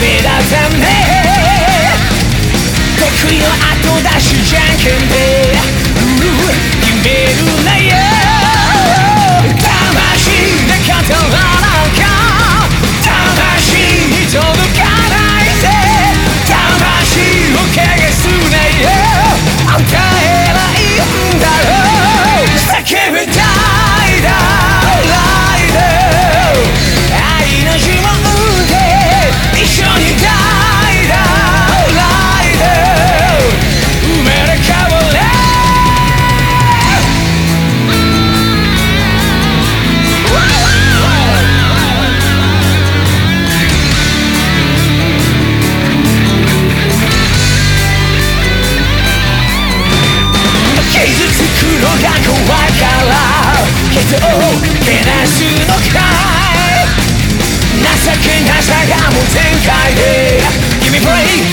be the same. つを照らすのかい。情けなさがもう全開で君プレイ